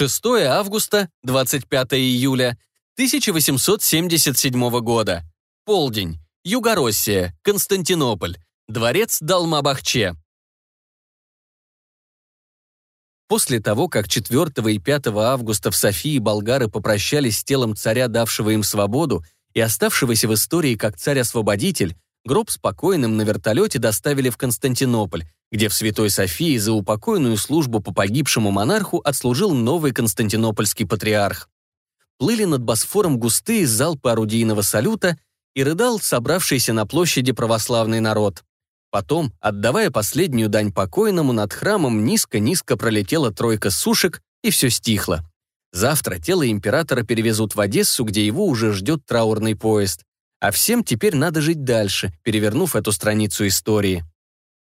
6 августа, 25 июля 1877 года. Полдень. Югороссия, Константинополь. Дворец Далмабахче. После того, как 4 и 5 августа в Софии болгары попрощались с телом царя, давшего им свободу, и оставшегося в истории как царь-освободитель, гроб спокойным на вертолете доставили в Константинополь, где в Святой Софии за упокойную службу по погибшему монарху отслужил новый константинопольский патриарх. Плыли над Босфором густые залпы орудийного салюта и рыдал собравшийся на площади православный народ. Потом, отдавая последнюю дань покойному, над храмом низко-низко пролетела тройка сушек, и все стихло. Завтра тело императора перевезут в Одессу, где его уже ждет траурный поезд. А всем теперь надо жить дальше, перевернув эту страницу истории.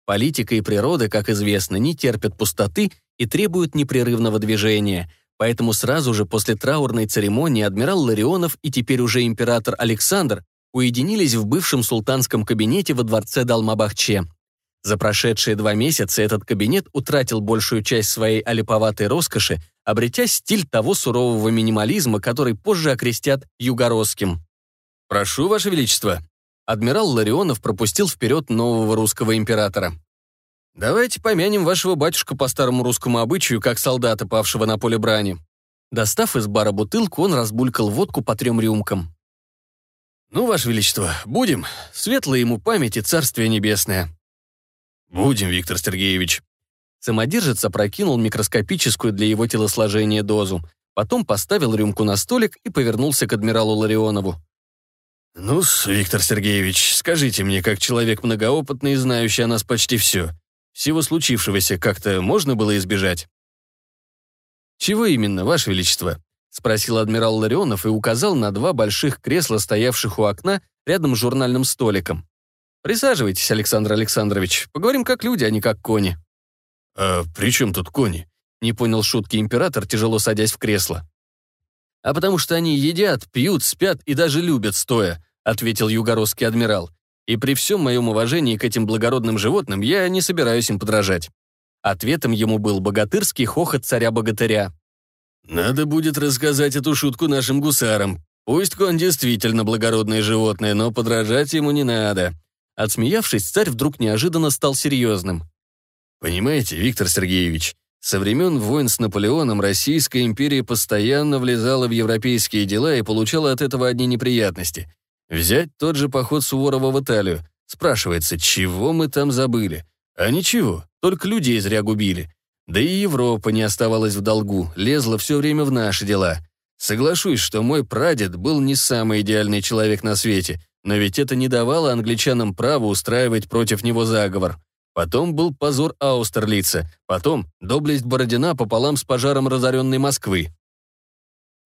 Политика и природа, как известно, не терпят пустоты и требуют непрерывного движения. Поэтому сразу же после траурной церемонии адмирал Ларионов и теперь уже император Александр уединились в бывшем султанском кабинете во дворце Далмабахче. За прошедшие два месяца этот кабинет утратил большую часть своей олиповатой роскоши, обретя стиль того сурового минимализма, который позже окрестят югородским. «Прошу, Ваше Величество». Адмирал Ларионов пропустил вперед нового русского императора. «Давайте помянем вашего батюшка по старому русскому обычаю, как солдата, павшего на поле брани». Достав из бара бутылку, он разбулькал водку по трем рюмкам. «Ну, Ваше Величество, будем. Светлая ему память и Царствие Небесное». «Будем, Виктор Сергеевич». Самодержец опрокинул микроскопическую для его телосложения дозу, потом поставил рюмку на столик и повернулся к адмиралу Ларионову. Ну Виктор Сергеевич, скажите мне, как человек многоопытный и знающий о нас почти все, всего случившегося как-то можно было избежать?» «Чего именно, Ваше Величество?» — спросил адмирал Ларионов и указал на два больших кресла, стоявших у окна рядом с журнальным столиком. «Присаживайтесь, Александр Александрович. Поговорим как люди, а не как кони». «А при чем тут кони?» — не понял шутки император, тяжело садясь в кресло. «А потому что они едят, пьют, спят и даже любят стоя», — ответил югородский адмирал. «И при всем моем уважении к этим благородным животным я не собираюсь им подражать». Ответом ему был богатырский хохот царя-богатыря. Надо будет рассказать эту шутку нашим гусарам. Пусть кон действительно благородное животное, но подражать ему не надо. Отсмеявшись, царь вдруг неожиданно стал серьезным. Понимаете, Виктор Сергеевич, со времен войн с Наполеоном Российская империя постоянно влезала в европейские дела и получала от этого одни неприятности. Взять тот же поход Суворова в Италию. Спрашивается, чего мы там забыли? А ничего, только людей зря губили. Да и Европа не оставалась в долгу, лезла все время в наши дела. Соглашусь, что мой прадед был не самый идеальный человек на свете, но ведь это не давало англичанам права устраивать против него заговор. Потом был позор Аустерлица, потом доблесть Бородина пополам с пожаром разоренной Москвы.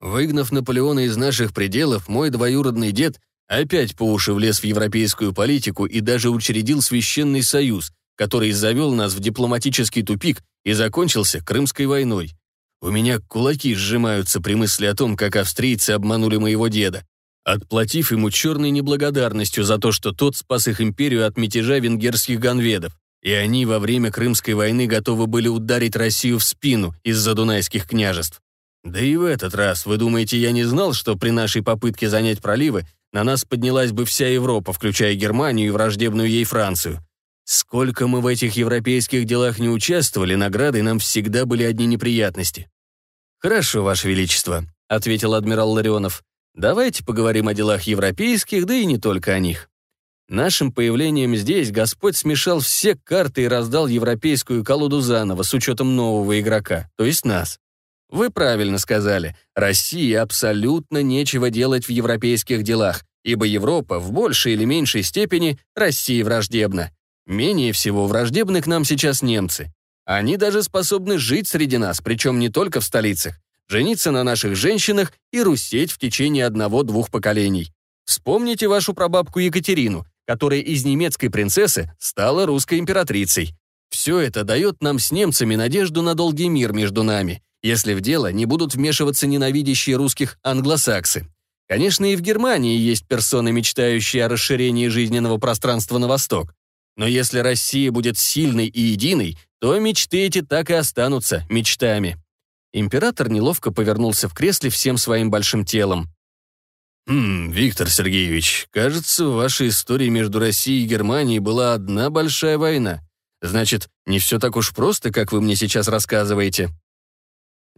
Выгнав Наполеона из наших пределов, мой двоюродный дед опять по уши влез в европейскую политику и даже учредил Священный Союз, который завел нас в дипломатический тупик и закончился Крымской войной. У меня кулаки сжимаются при мысли о том, как австрийцы обманули моего деда, отплатив ему черной неблагодарностью за то, что тот спас их империю от мятежа венгерских ганведов. И они во время Крымской войны готовы были ударить Россию в спину из-за дунайских княжеств. Да и в этот раз, вы думаете, я не знал, что при нашей попытке занять проливы на нас поднялась бы вся Европа, включая Германию и враждебную ей Францию? Сколько мы в этих европейских делах не участвовали, наградой нам всегда были одни неприятности. «Хорошо, Ваше Величество», — ответил адмирал Ларионов. «Давайте поговорим о делах европейских, да и не только о них. Нашим появлением здесь Господь смешал все карты и раздал европейскую колоду заново с учетом нового игрока, то есть нас. Вы правильно сказали, России абсолютно нечего делать в европейских делах, ибо Европа в большей или меньшей степени России враждебна. Менее всего враждебны к нам сейчас немцы. Они даже способны жить среди нас, причем не только в столицах, жениться на наших женщинах и русеть в течение одного-двух поколений. Вспомните вашу прабабку Екатерину, которая из немецкой принцессы стала русской императрицей. Все это дает нам с немцами надежду на долгий мир между нами, если в дело не будут вмешиваться ненавидящие русских англосаксы. Конечно, и в Германии есть персоны, мечтающие о расширении жизненного пространства на восток. Но если Россия будет сильной и единой, то мечты эти так и останутся мечтами. Император неловко повернулся в кресле всем своим большим телом. «Хм, Виктор Сергеевич, кажется, в вашей истории между Россией и Германией была одна большая война. Значит, не все так уж просто, как вы мне сейчас рассказываете».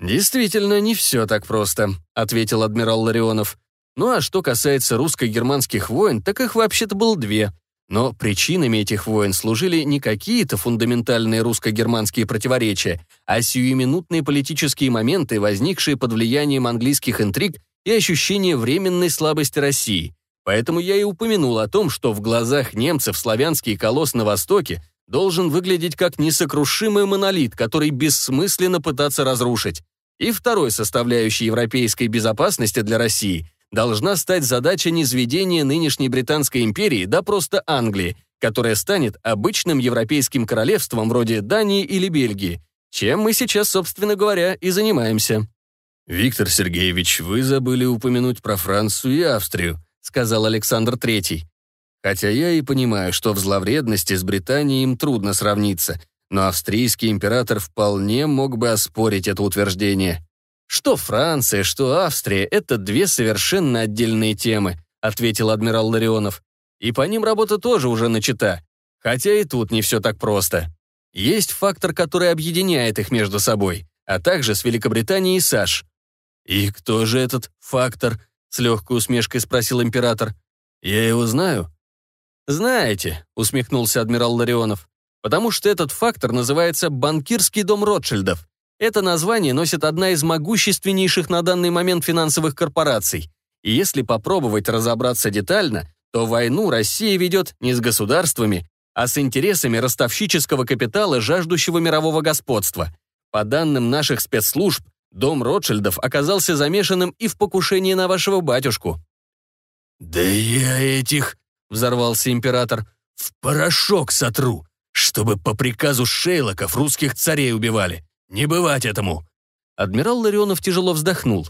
«Действительно, не все так просто», — ответил адмирал Ларионов. «Ну а что касается русско-германских войн, так их вообще-то было две. Но причинами этих войн служили не какие-то фундаментальные русско-германские противоречия, а сиюминутные политические моменты, возникшие под влиянием английских интриг и ощущение временной слабости России. Поэтому я и упомянул о том, что в глазах немцев славянский колосс на Востоке должен выглядеть как несокрушимый монолит, который бессмысленно пытаться разрушить. И второй составляющей европейской безопасности для России должна стать задача низведения нынешней Британской империи до просто Англии, которая станет обычным европейским королевством вроде Дании или Бельгии, чем мы сейчас, собственно говоря, и занимаемся. «Виктор Сергеевич, вы забыли упомянуть про Францию и Австрию», сказал Александр Третий. «Хотя я и понимаю, что в зловредности с Британией им трудно сравниться, но австрийский император вполне мог бы оспорить это утверждение». «Что Франция, что Австрия — это две совершенно отдельные темы», ответил адмирал Ларионов. «И по ним работа тоже уже начата. Хотя и тут не все так просто. Есть фактор, который объединяет их между собой, а также с Великобританией и САШ. «И кто же этот фактор?» — с легкой усмешкой спросил император. «Я его знаю». «Знаете», — усмехнулся адмирал Ларионов, «потому что этот фактор называется «банкирский дом Ротшильдов». Это название носит одна из могущественнейших на данный момент финансовых корпораций. И если попробовать разобраться детально, то войну Россия ведет не с государствами, а с интересами ростовщического капитала, жаждущего мирового господства. По данным наших спецслужб, Дом Ротшильдов оказался замешанным и в покушении на вашего батюшку». «Да я этих...» — взорвался император. «В порошок сотру, чтобы по приказу Шейлоков русских царей убивали. Не бывать этому!» Адмирал Ларионов тяжело вздохнул.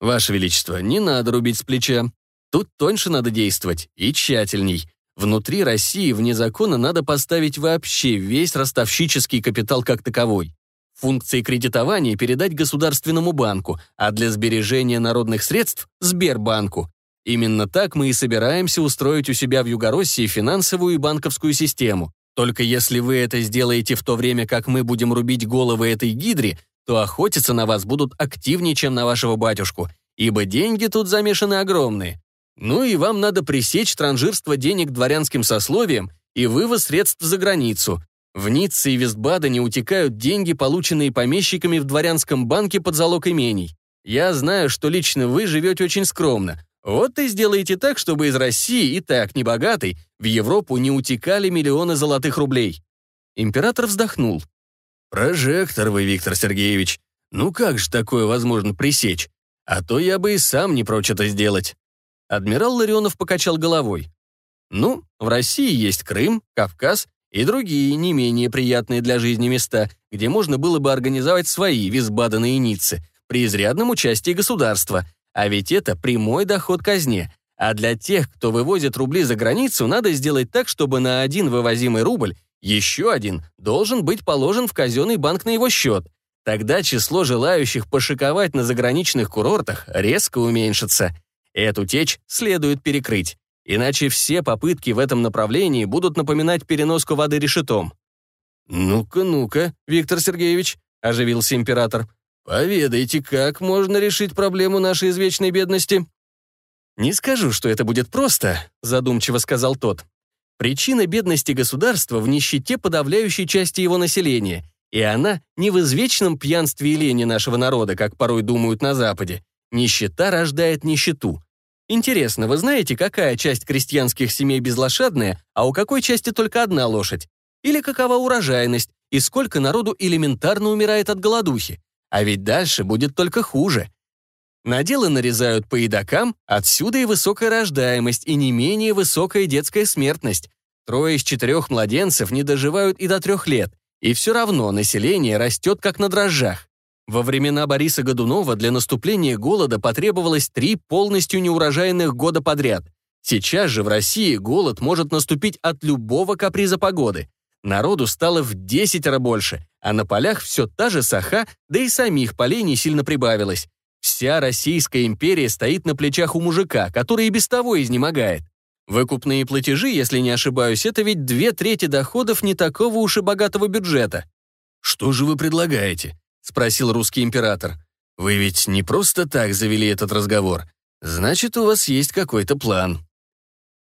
«Ваше Величество, не надо рубить с плеча. Тут тоньше надо действовать и тщательней. Внутри России вне закона надо поставить вообще весь ростовщический капитал как таковой. Функции кредитования передать Государственному банку, а для сбережения народных средств – Сбербанку. Именно так мы и собираемся устроить у себя в Югороссии финансовую и банковскую систему. Только если вы это сделаете в то время, как мы будем рубить головы этой гидре, то охотиться на вас будут активнее, чем на вашего батюшку, ибо деньги тут замешаны огромные. Ну и вам надо пресечь транжирство денег дворянским сословием и вывоз средств за границу, в Ницце и Вестбадене утекают деньги, полученные помещиками в дворянском банке под залог имений. Я знаю, что лично вы живете очень скромно. Вот и сделайте так, чтобы из России, и так небогатой, в Европу не утекали миллионы золотых рублей». Император вздохнул. «Прожектор вы, Виктор Сергеевич. Ну как же такое возможно пресечь? А то я бы и сам не прочь это сделать». Адмирал Ларионов покачал головой. «Ну, в России есть Крым, Кавказ и другие не менее приятные для жизни места, где можно было бы организовать свои Висбадены и при изрядном участии государства. А ведь это прямой доход казне. А для тех, кто вывозит рубли за границу, надо сделать так, чтобы на один вывозимый рубль еще один должен быть положен в казенный банк на его счет. Тогда число желающих пошиковать на заграничных курортах резко уменьшится. Эту течь следует перекрыть. Иначе все попытки в этом направлении будут напоминать переноску воды решетом. «Ну-ка, ну-ка, Виктор Сергеевич», — оживился император, «поведайте, как можно решить проблему нашей извечной бедности?» «Не скажу, что это будет просто», — задумчиво сказал тот. «Причина бедности государства в нищете подавляющей части его населения, и она не в извечном пьянстве и лени нашего народа, как порой думают на Западе. Нищета рождает нищету. Интересно, вы знаете, какая часть крестьянских семей безлошадная, а у какой части только одна лошадь? Или какова урожайность, и сколько народу элементарно умирает от голодухи? А ведь дальше будет только хуже. Наделы нарезают по едокам, отсюда и высокая рождаемость, и не менее высокая детская смертность. Трое из четырех младенцев не доживают и до трех лет, и все равно население растет как на дрожжах. Во времена Бориса Годунова для наступления голода потребовалось три полностью неурожайных года подряд. Сейчас же в России голод может наступить от любого каприза погоды. Народу стало в десятеро больше, а на полях все та же саха, да и самих полей не сильно прибавилось. Вся Российская империя стоит на плечах у мужика, который и без того изнемогает. Выкупные платежи, если не ошибаюсь, это ведь две трети доходов не такого уж и богатого бюджета. «Что же вы предлагаете?» — спросил русский император. «Вы ведь не просто так завели этот разговор. Значит, у вас есть какой-то план».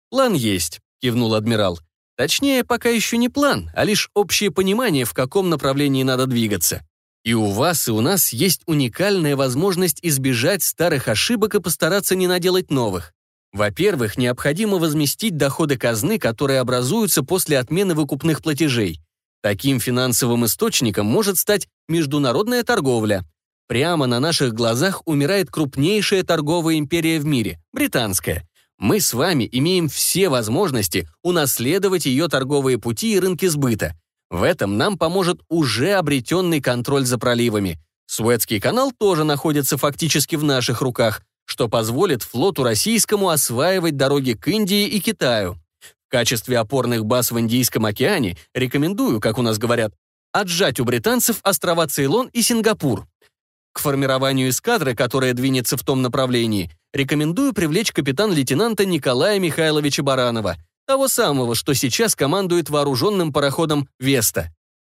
«План есть», — кивнул адмирал. «Точнее, пока еще не план, а лишь общее понимание, в каком направлении надо двигаться. И у вас, и у нас есть уникальная возможность избежать старых ошибок и постараться не наделать новых. Во-первых, необходимо возместить доходы казны, которые образуются после отмены выкупных платежей. Таким финансовым источником может стать международная торговля. Прямо на наших глазах умирает крупнейшая торговая империя в мире – британская. Мы с вами имеем все возможности унаследовать ее торговые пути и рынки сбыта. В этом нам поможет уже обретенный контроль за проливами. Суэцкий канал тоже находится фактически в наших руках, что позволит флоту российскому осваивать дороги к Индии и Китаю. В качестве опорных баз в Индийском океане рекомендую, как у нас говорят, отжать у британцев острова Цейлон и Сингапур. К формированию эскадры, которая двинется в том направлении, рекомендую привлечь капитан-лейтенанта Николая Михайловича Баранова, того самого, что сейчас командует вооруженным пароходом «Веста».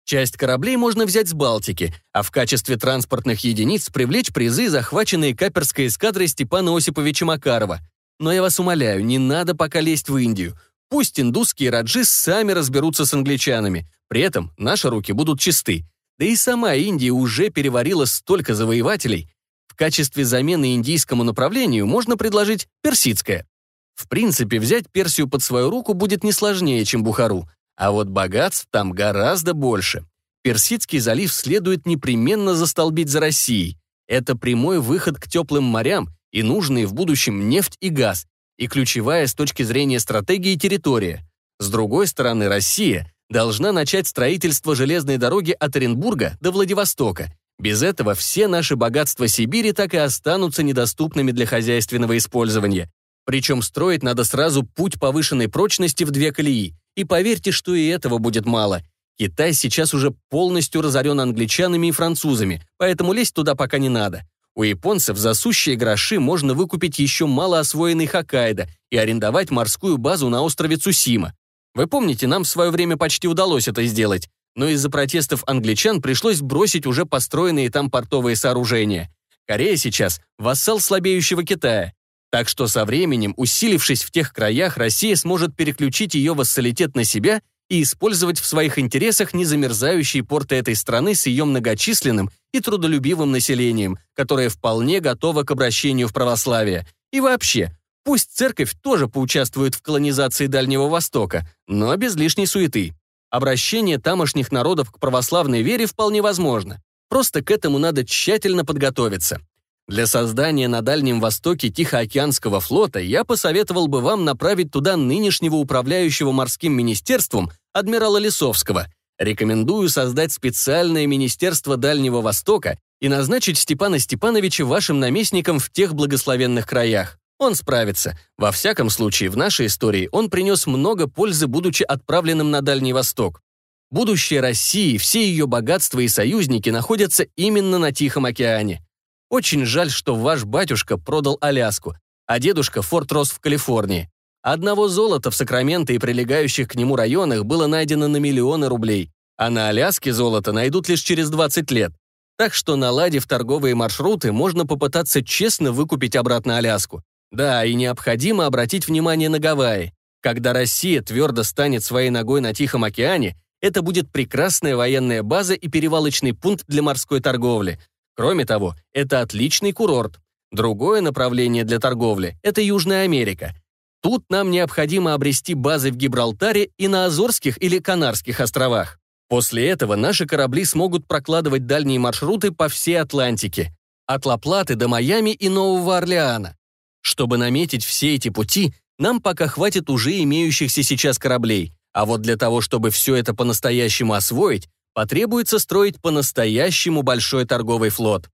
Часть кораблей можно взять с Балтики, а в качестве транспортных единиц привлечь призы, захваченные каперской эскадрой Степана Осиповича Макарова. Но я вас умоляю, не надо пока лезть в Индию. Пусть индусские раджи сами разберутся с англичанами. При этом наши руки будут чисты. Да и сама Индия уже переварила столько завоевателей. В качестве замены индийскому направлению можно предложить персидское. В принципе, взять Персию под свою руку будет не сложнее, чем Бухару. А вот богатств там гораздо больше. Персидский залив следует непременно застолбить за Россией. Это прямой выход к теплым морям и нужные в будущем нефть и газ, и ключевая с точки зрения стратегии территория. С другой стороны, Россия должна начать строительство железной дороги от Оренбурга до Владивостока. Без этого все наши богатства Сибири так и останутся недоступными для хозяйственного использования. Причем строить надо сразу путь повышенной прочности в две колеи. И поверьте, что и этого будет мало. Китай сейчас уже полностью разорен англичанами и французами, поэтому лезть туда пока не надо. У японцев за сущие гроши можно выкупить еще мало освоенный Хоккайдо и арендовать морскую базу на острове Цусима. Вы помните, нам в свое время почти удалось это сделать, но из-за протестов англичан пришлось бросить уже построенные там портовые сооружения. Корея сейчас – вассал слабеющего Китая. Так что со временем, усилившись в тех краях, Россия сможет переключить ее вассалитет на себя и использовать в своих интересах незамерзающие порты этой страны с ее многочисленным и трудолюбивым населением, которое вполне готово к обращению в православие. И вообще, пусть церковь тоже поучаствует в колонизации Дальнего Востока, но без лишней суеты. Обращение тамошних народов к православной вере вполне возможно. Просто к этому надо тщательно подготовиться. Для создания на Дальнем Востоке Тихоокеанского флота я посоветовал бы вам направить туда нынешнего управляющего морским министерством адмирала Лисовского. Рекомендую создать специальное министерство Дальнего Востока и назначить Степана Степановича вашим наместником в тех благословенных краях. Он справится. Во всяком случае, в нашей истории он принес много пользы, будучи отправленным на Дальний Восток. Будущее России, все ее богатства и союзники находятся именно на Тихом океане. Очень жаль, что ваш батюшка продал Аляску, а дедушка Форт Росс в Калифорнии. Одного золота в Сакраменто и прилегающих к нему районах было найдено на миллионы рублей, а на Аляске золото найдут лишь через 20 лет. Так что, наладив торговые маршруты, можно попытаться честно выкупить обратно Аляску. Да, и необходимо обратить внимание на Гавайи. Когда Россия твердо станет своей ногой на Тихом океане, это будет прекрасная военная база и перевалочный пункт для морской торговли – Кроме того, это отличный курорт. Другое направление для торговли – это Южная Америка. Тут нам необходимо обрести базы в Гибралтаре и на Азорских или Канарских островах. После этого наши корабли смогут прокладывать дальние маршруты по всей Атлантике, от Ла-Платы до Майами и Нового Орлеана. Чтобы наметить все эти пути, нам пока хватит уже имеющихся сейчас кораблей, а вот для того, чтобы все это по-настоящему освоить, потребуется строить по-настоящему большой торговый флот.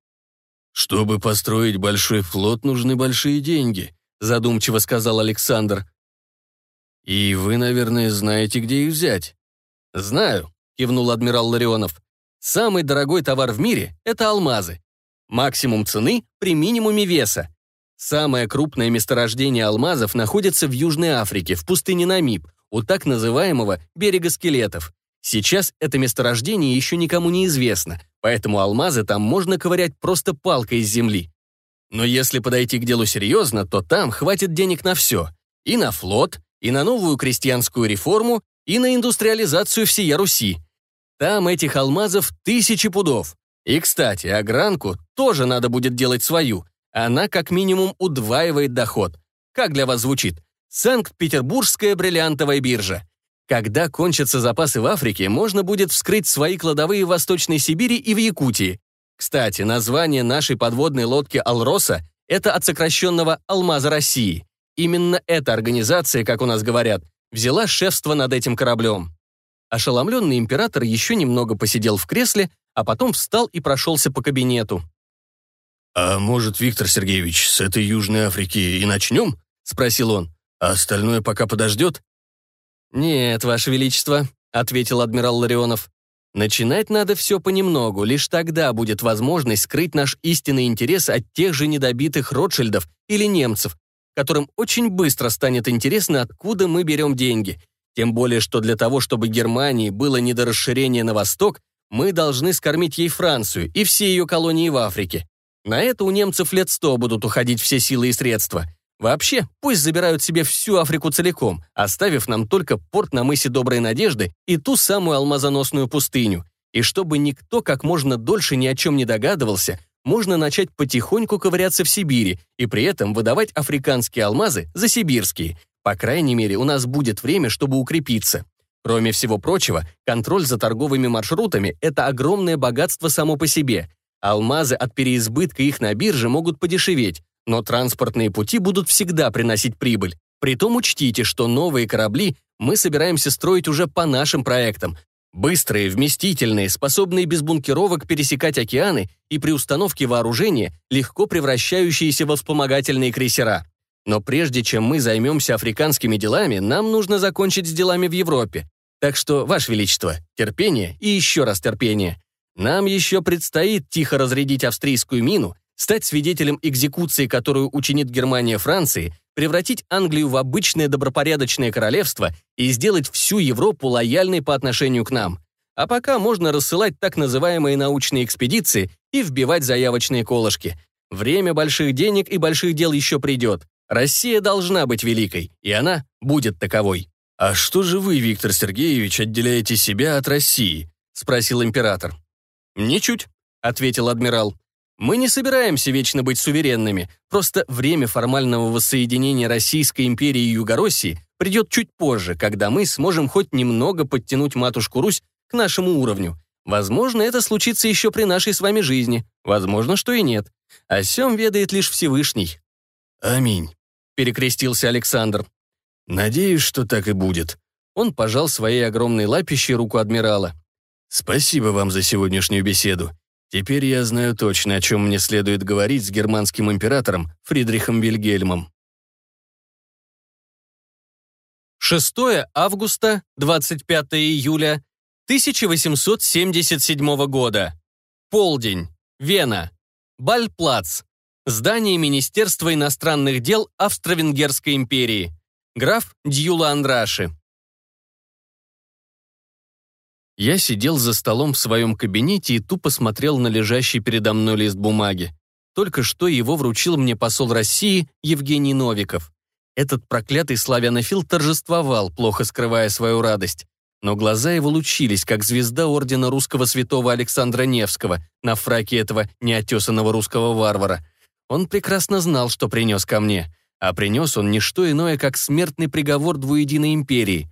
«Чтобы построить большой флот, нужны большие деньги», задумчиво сказал Александр. «И вы, наверное, знаете, где их взять». «Знаю», — кивнул адмирал Ларионов. «Самый дорогой товар в мире — это алмазы. Максимум цены при минимуме веса. Самое крупное месторождение алмазов находится в Южной Африке, в пустыне Намиб, у так называемого берега скелетов. Сейчас это месторождение еще никому не известно, поэтому алмазы там можно ковырять просто палкой из земли. Но если подойти к делу серьезно, то там хватит денег на все. И на флот, и на новую крестьянскую реформу, и на индустриализацию всей Руси. Там этих алмазов тысячи пудов. И, кстати, огранку тоже надо будет делать свою. Она как минимум удваивает доход. Как для вас звучит? Санкт-Петербургская бриллиантовая биржа. Когда кончатся запасы в Африке, можно будет вскрыть свои кладовые в Восточной Сибири и в Якутии. Кстати, название нашей подводной лодки «Алроса» — это от сокращенного «Алмаза России». Именно эта организация, как у нас говорят, взяла шефство над этим кораблем. Ошеломленный император еще немного посидел в кресле, а потом встал и прошелся по кабинету. «А может, Виктор Сергеевич, с этой Южной Африки и начнем?» — спросил он. «А остальное пока подождет?» «Нет, Ваше Величество», — ответил адмирал Ларионов. Начинать надо все понемногу, лишь тогда будет возможность скрыть наш истинный интерес от тех же недобитых Ротшильдов или немцев, которым очень быстро станет интересно, откуда мы берем деньги. Тем более, что для того, чтобы Германии было не до расширения на восток, мы должны скормить ей Францию и все ее колонии в Африке. На это у немцев лет сто будут уходить все силы и средства. Вообще, пусть забирают себе всю Африку целиком, оставив нам только порт на мысе Доброй Надежды и ту самую алмазоносную пустыню. И чтобы никто как можно дольше ни о чем не догадывался, можно начать потихоньку ковыряться в Сибири и при этом выдавать африканские алмазы за сибирские. По крайней мере, у нас будет время, чтобы укрепиться. Кроме всего прочего, контроль за торговыми маршрутами – это огромное богатство само по себе. Алмазы от переизбытка их на бирже могут подешеветь, но транспортные пути будут всегда приносить прибыль. Притом учтите, что новые корабли мы собираемся строить уже по нашим проектам. Быстрые, вместительные, способные без бункеровок пересекать океаны и при установке вооружения легко превращающиеся во вспомогательные крейсера. Но прежде чем мы займемся африканскими делами, нам нужно закончить с делами в Европе. Так что, Ваше Величество, терпение и еще раз терпение. Нам еще предстоит тихо разрядить австрийскую мину, стать свидетелем экзекуции, которую учинит Германия Франции, превратить Англию в обычное добропорядочное королевство и сделать всю Европу лояльной по отношению к нам. А пока можно рассылать так называемые научные экспедиции и вбивать заявочные колышки. Время больших денег и больших дел еще придет. Россия должна быть великой, и она будет таковой. «А что же вы, Виктор Сергеевич, отделяете себя от России?» — спросил император. «Ничуть», — ответил адмирал. Мы не собираемся вечно быть суверенными, просто время формального воссоединения Российской империи и Югороссии придет чуть позже, когда мы сможем хоть немного подтянуть матушку Русь к нашему уровню. Возможно, это случится еще при нашей с вами жизни, возможно, что и нет. О сем ведает лишь Всевышний. «Аминь», — перекрестился Александр. «Надеюсь, что так и будет». Он пожал своей огромной лапищей руку адмирала. «Спасибо вам за сегодняшнюю беседу. Теперь я знаю точно, о чем мне следует говорить с германским императором Фридрихом Вильгельмом. 6 августа, 25 июля 1877 года. Полдень. Вена. Бальплац. Здание Министерства иностранных дел Австро-Венгерской империи. Граф Дьюла Андраши. Я сидел за столом в своем кабинете и тупо смотрел на лежащий передо мной лист бумаги. Только что его вручил мне посол России Евгений Новиков. Этот проклятый славянофил торжествовал, плохо скрывая свою радость. Но глаза его лучились, как звезда ордена русского святого Александра Невского на фраке этого неотесанного русского варвара. Он прекрасно знал, что принес ко мне. А принес он не что иное, как смертный приговор двуединой империи.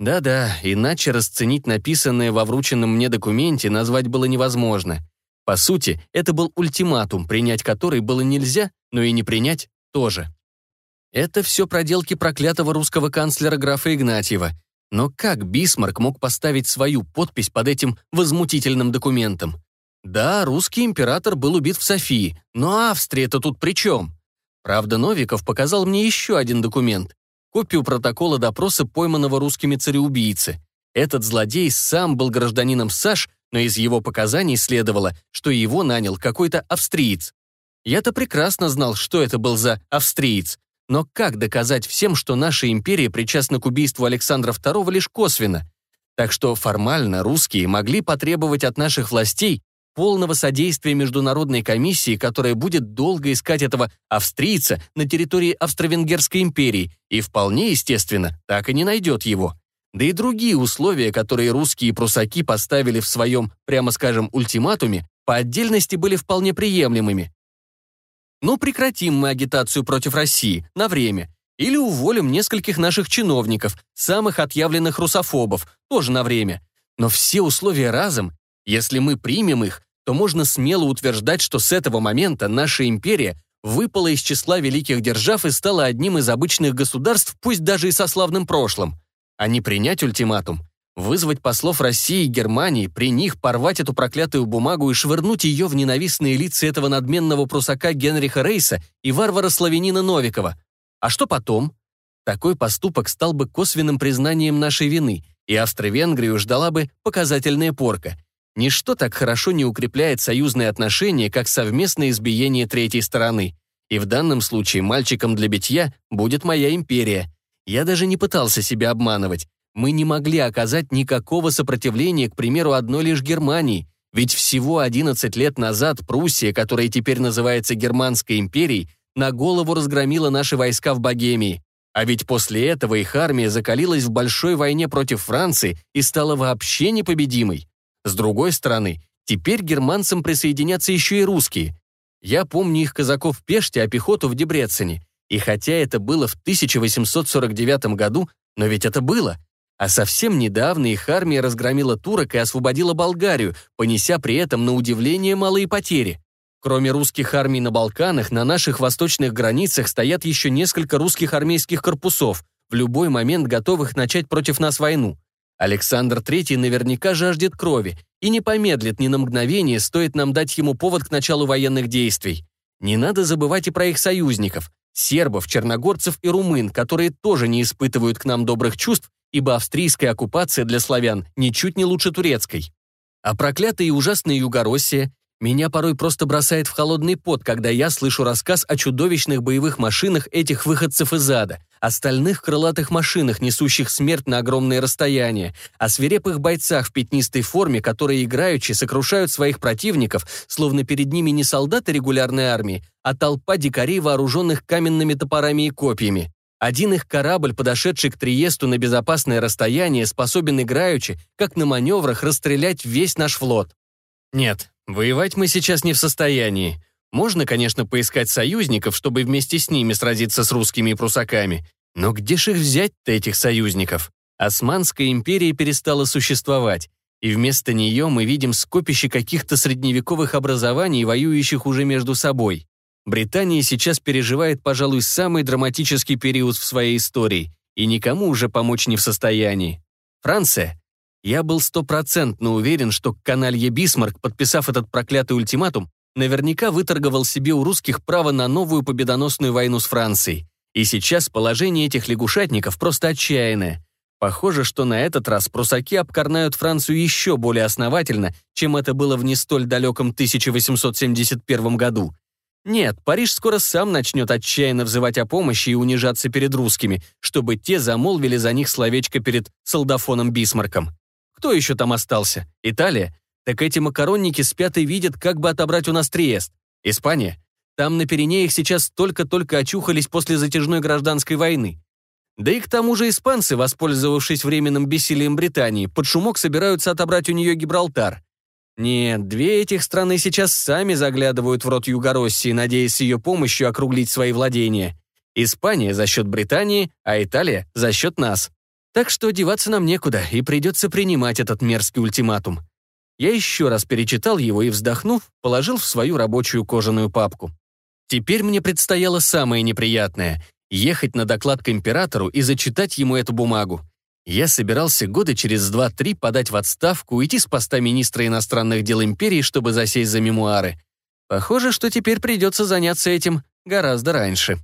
Да-да, иначе расценить написанное во врученном мне документе назвать было невозможно. По сути, это был ультиматум, принять который было нельзя, но и не принять тоже. Это все проделки проклятого русского канцлера графа Игнатьева. Но как Бисмарк мог поставить свою подпись под этим возмутительным документом? Да, русский император был убит в Софии, но Австрия-то тут при чем? Правда, Новиков показал мне еще один документ копию протокола допроса пойманного русскими цареубийцы. Этот злодей сам был гражданином САШ, но из его показаний следовало, что его нанял какой-то австриец. Я-то прекрасно знал, что это был за австриец, но как доказать всем, что наша империя причастна к убийству Александра II лишь косвенно? Так что формально русские могли потребовать от наших властей полного содействия Международной комиссии, которая будет долго искать этого австрийца на территории Австро-Венгерской империи и вполне естественно так и не найдет его. Да и другие условия, которые русские прусаки поставили в своем, прямо скажем, ультиматуме, по отдельности были вполне приемлемыми. Ну, прекратим мы агитацию против России на время. Или уволим нескольких наших чиновников, самых отъявленных русофобов, тоже на время. Но все условия разом, если мы примем их, то можно смело утверждать, что с этого момента наша империя выпала из числа великих держав и стала одним из обычных государств, пусть даже и со славным прошлым. А не принять ультиматум, вызвать послов России и Германии, при них порвать эту проклятую бумагу и швырнуть ее в ненавистные лица этого надменного прусака Генриха Рейса и варвара-славянина Новикова. А что потом? Такой поступок стал бы косвенным признанием нашей вины, и Австро-Венгрию ждала бы показательная порка. Ничто так хорошо не укрепляет союзные отношения, как совместное избиение третьей стороны. И в данном случае мальчиком для битья будет моя империя. Я даже не пытался себя обманывать мы не могли оказать никакого сопротивления, к примеру, одной лишь Германии, ведь всего 11 лет назад Пруссия, которая теперь называется Германской империей, на голову разгромила наши войска в Богемии. А ведь после этого их армия закалилась в большой войне против Франции и стала вообще непобедимой. С другой стороны, теперь германцам присоединятся еще и русские. Я помню их казаков в Пеште, а пехоту в Дебрецене. И хотя это было в 1849 году, но ведь это было – а совсем недавно их армия разгромила турок и освободила Болгарию, понеся при этом на удивление малые потери. Кроме русских армий на Балканах, на наших восточных границах стоят еще несколько русских армейских корпусов, в любой момент готовых начать против нас войну. Александр III наверняка жаждет крови и не помедлит ни на мгновение, стоит нам дать ему повод к началу военных действий. Не надо забывать и про их союзников, сербов, черногорцев и румын, которые тоже не испытывают к нам добрых чувств ибо австрийская оккупация для славян ничуть не лучше турецкой. А проклятая и ужасная Югороссия меня порой просто бросает в холодный пот, когда я слышу рассказ о чудовищных боевых машинах этих выходцев из ада, о стальных крылатых машинах, несущих смерть на огромные расстояния, о свирепых бойцах в пятнистой форме, которые играючи сокрушают своих противников, словно перед ними не солдаты регулярной армии, а толпа дикарей, вооруженных каменными топорами и копьями. Один их корабль, подошедший к Триесту на безопасное расстояние, способен играючи, как на маневрах, расстрелять весь наш флот. Нет, воевать мы сейчас не в состоянии. Можно, конечно, поискать союзников, чтобы вместе с ними сразиться с русскими и прусаками. Но где ж их взять-то, этих союзников? Османская империя перестала существовать, и вместо нее мы видим скопище каких-то средневековых образований, воюющих уже между собой. Британия сейчас переживает, пожалуй, самый драматический период в своей истории и никому уже помочь не в состоянии. Франция. Я был стопроцентно уверен, что каналье Бисмарк, подписав этот проклятый ультиматум, наверняка выторговал себе у русских право на новую победоносную войну с Францией. И сейчас положение этих лягушатников просто отчаянное. Похоже, что на этот раз прусаки обкорнают Францию еще более основательно, чем это было в не столь далеком 1871 году. Нет, Париж скоро сам начнет отчаянно взывать о помощи и унижаться перед русскими, чтобы те замолвили за них словечко перед солдафоном Бисмарком. Кто еще там остался? Италия? Так эти макаронники спят и видят, как бы отобрать у нас Триест. Испания? Там на Пиренеях сейчас только-только очухались после затяжной гражданской войны. Да и к тому же испанцы, воспользовавшись временным бессилием Британии, под шумок собираются отобрать у нее Гибралтар. Нет, две этих страны сейчас сами заглядывают в рот Югороссии, надеясь с ее помощью округлить свои владения. Испания за счет Британии, а Италия за счет нас. Так что деваться нам некуда, и придется принимать этот мерзкий ультиматум. Я еще раз перечитал его и, вздохнув, положил в свою рабочую кожаную папку. Теперь мне предстояло самое неприятное — ехать на доклад к императору и зачитать ему эту бумагу. Я собирался года через два-три подать в отставку, уйти с поста министра иностранных дел империи, чтобы засесть за мемуары. Похоже, что теперь придется заняться этим гораздо раньше.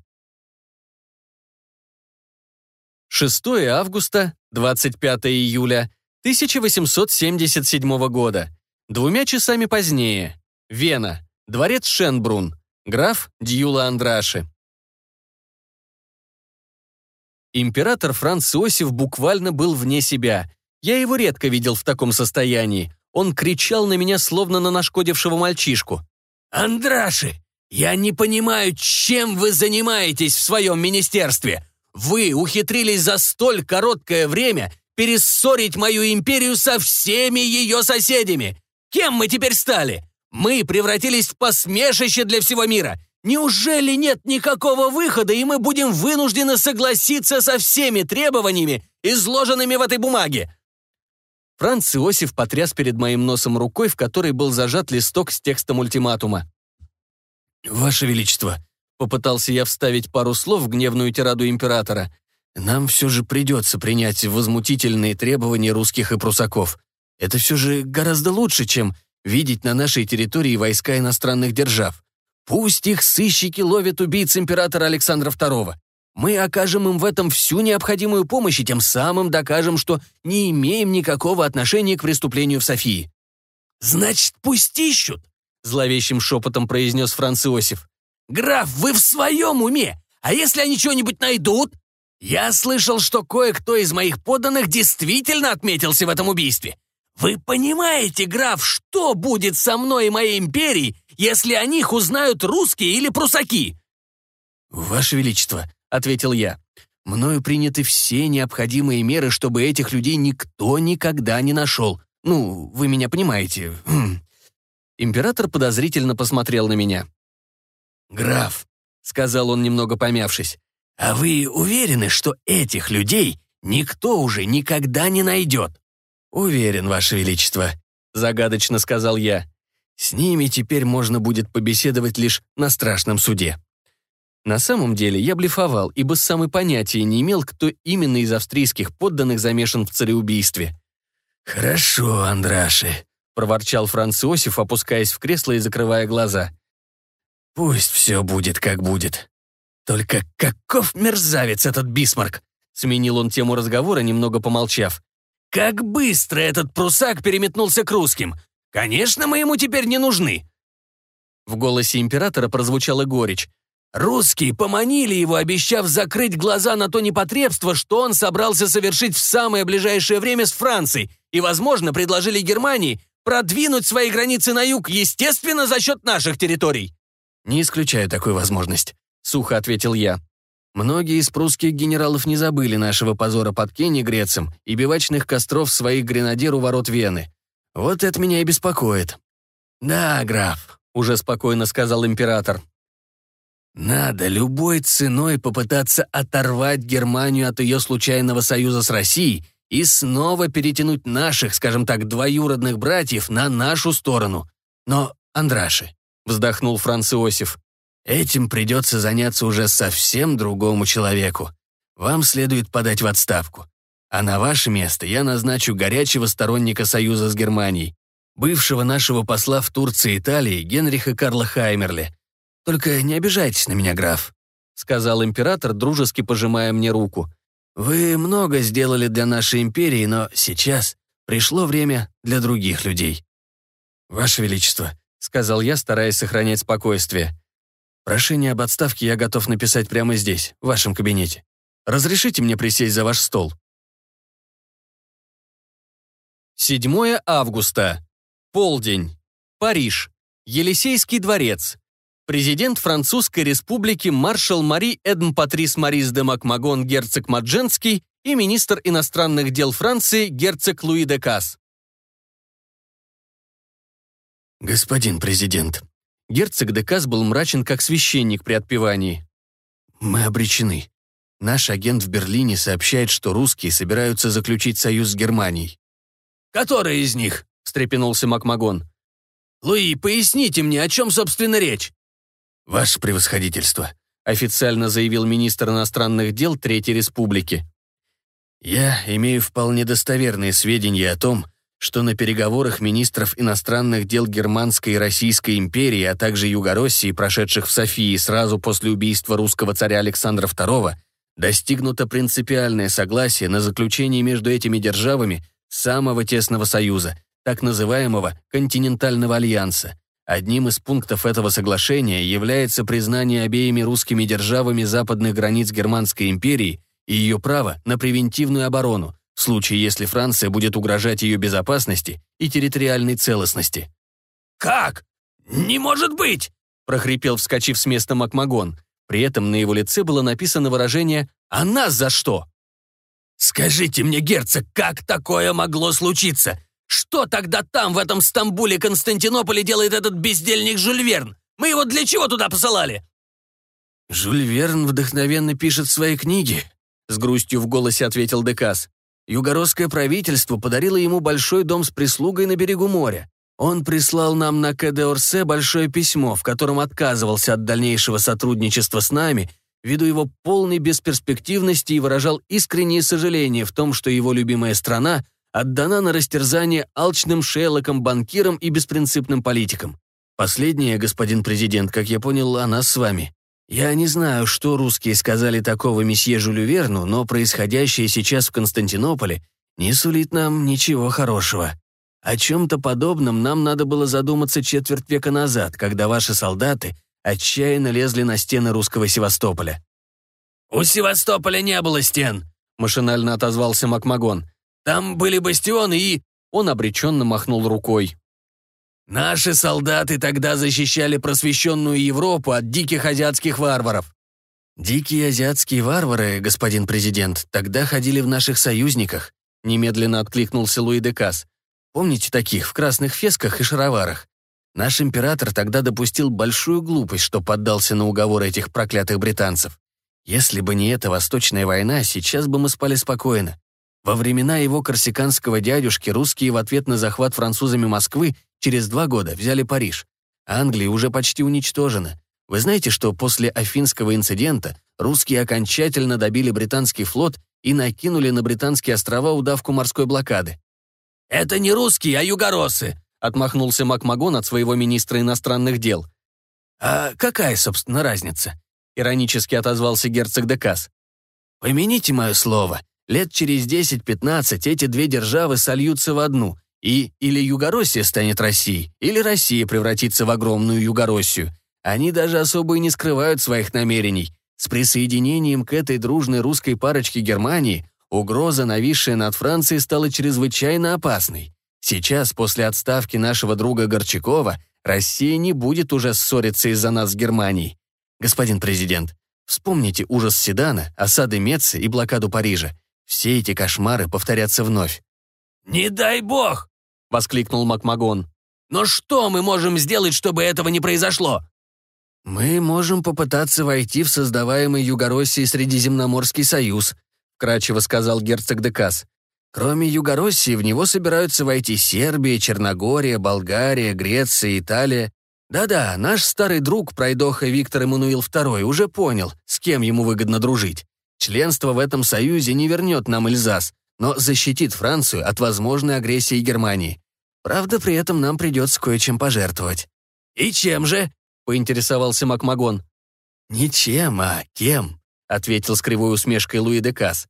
6 августа, 25 июля 1877 года. Двумя часами позднее. Вена. Дворец Шенбрун. Граф Дьюла Андраши. Император Франц Иосиф буквально был вне себя. Я его редко видел в таком состоянии. Он кричал на меня, словно на нашкодившего мальчишку. «Андраши, я не понимаю, чем вы занимаетесь в своем министерстве. Вы ухитрились за столь короткое время перессорить мою империю со всеми ее соседями. Кем мы теперь стали? Мы превратились в посмешище для всего мира. Неужели нет никакого выхода, и мы будем вынуждены согласиться со всеми требованиями, изложенными в этой бумаге?» Франц Иосиф потряс перед моим носом рукой, в которой был зажат листок с текстом ультиматума. «Ваше Величество», — попытался я вставить пару слов в гневную тираду императора, «нам все же придется принять возмутительные требования русских и прусаков. Это все же гораздо лучше, чем видеть на нашей территории войска иностранных держав. Пусть их сыщики ловят убийц императора Александра II. Мы окажем им в этом всю необходимую помощь и тем самым докажем, что не имеем никакого отношения к преступлению в Софии». «Значит, пусть ищут», — зловещим шепотом произнес Франц Иосиф. «Граф, вы в своем уме? А если они что-нибудь найдут? Я слышал, что кое-кто из моих подданных действительно отметился в этом убийстве. «Вы понимаете, граф, что будет со мной и моей империей, если о них узнают русские или прусаки?» «Ваше Величество», — ответил я, — «мною приняты все необходимые меры, чтобы этих людей никто никогда не нашел. Ну, вы меня понимаете». Хм». Император подозрительно посмотрел на меня. «Граф», — сказал он, немного помявшись, — «а вы уверены, что этих людей никто уже никогда не найдет?» «Уверен, Ваше Величество», — загадочно сказал я. «С ними теперь можно будет побеседовать лишь на страшном суде». На самом деле я блефовал, ибо сам и понятия не имел, кто именно из австрийских подданных замешан в цареубийстве. «Хорошо, Андраши», — проворчал Франц Иосиф, опускаясь в кресло и закрывая глаза. «Пусть все будет, как будет. Только каков мерзавец этот Бисмарк!» Сменил он тему разговора, немного помолчав. Как быстро этот прусак переметнулся к русским! Конечно, мы ему теперь не нужны!» В голосе императора прозвучала горечь. «Русские поманили его, обещав закрыть глаза на то непотребство, что он собрался совершить в самое ближайшее время с Францией, и, возможно, предложили Германии продвинуть свои границы на юг, естественно, за счет наших территорий». «Не исключаю такую возможность», — сухо ответил я. Многие из прусских генералов не забыли нашего позора под Кенигрецем и бивачных костров своих гренадер у ворот Вены. Вот это меня и беспокоит. «Да, граф», — уже спокойно сказал император. «Надо любой ценой попытаться оторвать Германию от ее случайного союза с Россией и снова перетянуть наших, скажем так, двоюродных братьев на нашу сторону. Но, Андраши», — вздохнул Франц Иосиф, Этим придется заняться уже совсем другому человеку. Вам следует подать в отставку. А на ваше место я назначу горячего сторонника союза с Германией, бывшего нашего посла в Турции и Италии Генриха Карла Хаймерли. Только не обижайтесь на меня, граф», — сказал император, дружески пожимая мне руку. «Вы много сделали для нашей империи, но сейчас пришло время для других людей». «Ваше Величество», — сказал я, стараясь сохранять спокойствие, — Прошение об отставке я готов написать прямо здесь, в вашем кабинете. Разрешите мне присесть за ваш стол?» 7 августа. Полдень. Париж. Елисейский дворец. Президент Французской республики маршал Мари Эдм Патрис Марис де Макмагон герцог Мадженский и министр иностранных дел Франции герцог Луи де Касс. «Господин президент», Герцог Декас был мрачен, как священник при отпевании. «Мы обречены. Наш агент в Берлине сообщает, что русские собираются заключить союз с Германией». «Который из них?» — встрепенулся Макмагон. «Луи, поясните мне, о чем, собственно, речь?» «Ваше превосходительство», — официально заявил министр иностранных дел Третьей Республики. «Я имею вполне достоверные сведения о том, что на переговорах министров иностранных дел Германской и Российской империи, а также Югороссии, прошедших в Софии сразу после убийства русского царя Александра II, достигнуто принципиальное согласие на заключение между этими державами самого тесного союза, так называемого континентального альянса. Одним из пунктов этого соглашения является признание обеими русскими державами западных границ Германской империи и ее право на превентивную оборону, в случае, если Франция будет угрожать ее безопасности и территориальной целостности. «Как? Не может быть!» — прохрипел, вскочив с места Макмагон. При этом на его лице было написано выражение «А нас за что?». «Скажите мне, герцог, как такое могло случиться? Что тогда там, в этом Стамбуле, Константинополе, делает этот бездельник Жюль Верн? Мы его для чего туда посылали?» «Жюль Верн вдохновенно пишет свои книги», — с грустью в голосе ответил Декас. «Югородское правительство подарило ему большой дом с прислугой на берегу моря. Он прислал нам на КДОРС большое письмо, в котором отказывался от дальнейшего сотрудничества с нами ввиду его полной бесперспективности и выражал искреннее сожаление в том, что его любимая страна отдана на растерзание алчным шейлокам, банкирам и беспринципным политикам. Последнее, господин президент, как я понял, о нас с вами. Я не знаю, что русские сказали такого месье Жюлю Верну, но происходящее сейчас в Константинополе не сулит нам ничего хорошего. О чем-то подобном нам надо было задуматься четверть века назад, когда ваши солдаты отчаянно лезли на стены русского Севастополя. «У Севастополя не было стен», — машинально отозвался Макмагон. «Там были бастионы и...» Он обреченно махнул рукой. «Наши солдаты тогда защищали просвещенную Европу от диких азиатских варваров». «Дикие азиатские варвары, господин президент, тогда ходили в наших союзниках», немедленно откликнулся Луи де Касс. Помните таких в красных фесках и шароварах? Наш император тогда допустил большую глупость, что поддался на уговоры этих проклятых британцев. Если бы не эта Восточная война, сейчас бы мы спали спокойно. Во времена его корсиканского дядюшки русские в ответ на захват французами Москвы через два года взяли Париж. Англия уже почти уничтожена. Вы знаете, что после Афинского инцидента русские окончательно добили британский флот и накинули на британские острова удавку морской блокады? «Это не русские, а югоросы», — отмахнулся Макмагон от своего министра иностранных дел. «А какая, собственно, разница?» — иронически отозвался герцог Декас. «Помяните мое слово, лет через 10-15 эти две державы сольются в одну, и или Югороссия станет Россией, или Россия превратится в огромную Югороссию. Они даже особо и не скрывают своих намерений. С присоединением к этой дружной русской парочке Германии Угроза, нависшая над Францией, стала чрезвычайно опасной. Сейчас, после отставки нашего друга Горчакова, Россия не будет уже ссориться из-за нас с Германией. Господин президент, вспомните ужас Седана, осады Меца и блокаду Парижа. Все эти кошмары повторятся вновь. «Не дай бог!» — воскликнул Макмагон. «Но что мы можем сделать, чтобы этого не произошло?» «Мы можем попытаться войти в создаваемый Югороссией Средиземноморский союз», кратчево сказал герцог Декас. Кроме Югороссии, в него собираются войти Сербия, Черногория, Болгария, Греция, Италия. Да-да, наш старый друг, пройдоха Виктор Эммануил II, уже понял, с кем ему выгодно дружить. Членство в этом союзе не вернет нам Эльзас, но защитит Францию от возможной агрессии Германии. Правда, при этом нам придется кое-чем пожертвовать. «И чем же?» — поинтересовался Макмагон. «Ничем, а кем?» — ответил с кривой усмешкой Луи де Касс.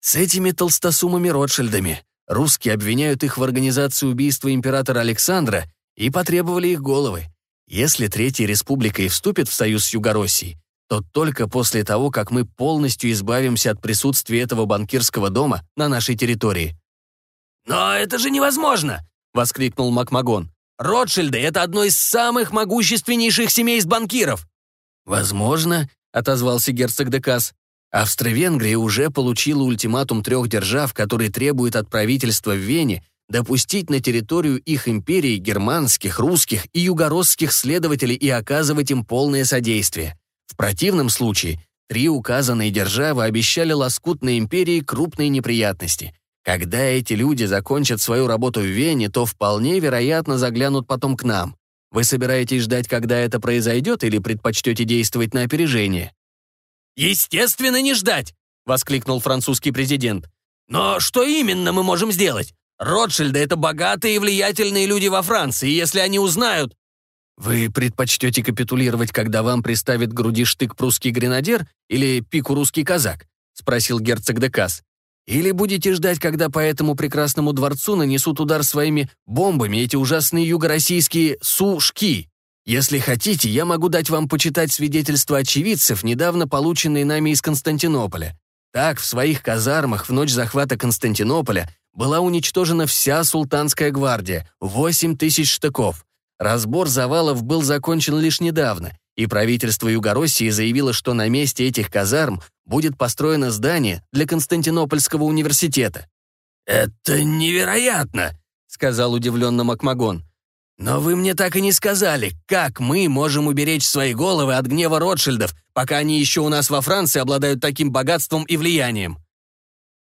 «С этими толстосумами Ротшильдами. Русские обвиняют их в организации убийства императора Александра и потребовали их головы. Если Третья Республика и вступит в союз с Югороссией, то только после того, как мы полностью избавимся от присутствия этого банкирского дома на нашей территории». «Но это же невозможно!» — воскликнул Макмагон. «Ротшильды — это одно из самых могущественнейших семей из банкиров!» «Возможно, — отозвался герцог Декас. Австро-Венгрия уже получила ультиматум трех держав, который требует от правительства в Вене допустить на территорию их империи германских, русских и югородских следователей и оказывать им полное содействие. В противном случае три указанные державы обещали лоскутной империи крупные неприятности. Когда эти люди закончат свою работу в Вене, то вполне вероятно заглянут потом к нам. Вы собираетесь ждать, когда это произойдет, или предпочтете действовать на опережение?» «Естественно, не ждать!» — воскликнул французский президент. «Но что именно мы можем сделать? Ротшильды — это богатые и влиятельные люди во Франции, если они узнают...» «Вы предпочтете капитулировать, когда вам приставит груди штык прусский гренадер или пику русский казак?» — спросил герцог де Касс. Или будете ждать, когда по этому прекрасному дворцу нанесут удар своими бомбами эти ужасные юго-российские сушки? Если хотите, я могу дать вам почитать свидетельства очевидцев, недавно полученные нами из Константинополя. Так, в своих казармах в ночь захвата Константинополя была уничтожена вся султанская гвардия, 8 тысяч штыков. Разбор завалов был закончен лишь недавно, и правительство Югороссии заявило, что на месте этих казарм будет построено здание для Константинопольского университета. «Это невероятно!» — сказал удивленно Макмагон. «Но вы мне так и не сказали, как мы можем уберечь свои головы от гнева Ротшильдов, пока они еще у нас во Франции обладают таким богатством и влиянием?»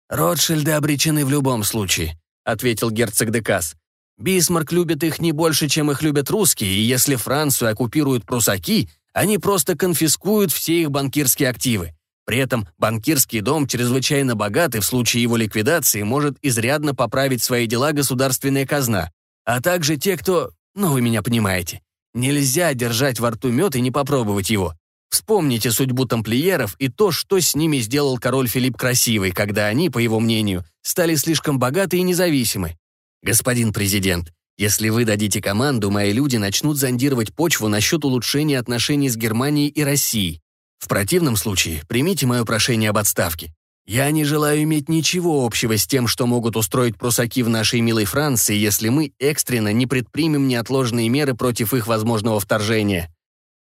«Ротшильды обречены в любом случае», — ответил герцог де Касс. Бисмарк любит их не больше, чем их любят русские, и если Францию оккупируют прусаки, они просто конфискуют все их банкирские активы. При этом банкирский дом чрезвычайно богат и в случае его ликвидации может изрядно поправить свои дела государственная казна, а также те, кто... Ну, вы меня понимаете. Нельзя держать во рту мед и не попробовать его. Вспомните судьбу тамплиеров и то, что с ними сделал король Филипп Красивый, когда они, по его мнению, стали слишком богаты и независимы. «Господин президент, если вы дадите команду, мои люди начнут зондировать почву насчет улучшения отношений с Германией и Россией. В противном случае примите мое прошение об отставке. Я не желаю иметь ничего общего с тем, что могут устроить прусаки в нашей милой Франции, если мы экстренно не предпримем неотложные меры против их возможного вторжения».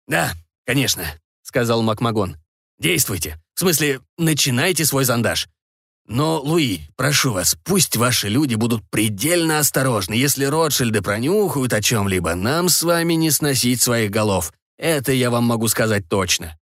«Да, конечно», — сказал Макмагон. «Действуйте. В смысле, начинайте свой зондаж. Но, Луи, прошу вас, пусть ваши люди будут предельно осторожны. Если Ротшильды пронюхают о чем-либо, нам с вами не сносить своих голов. Это я вам могу сказать точно.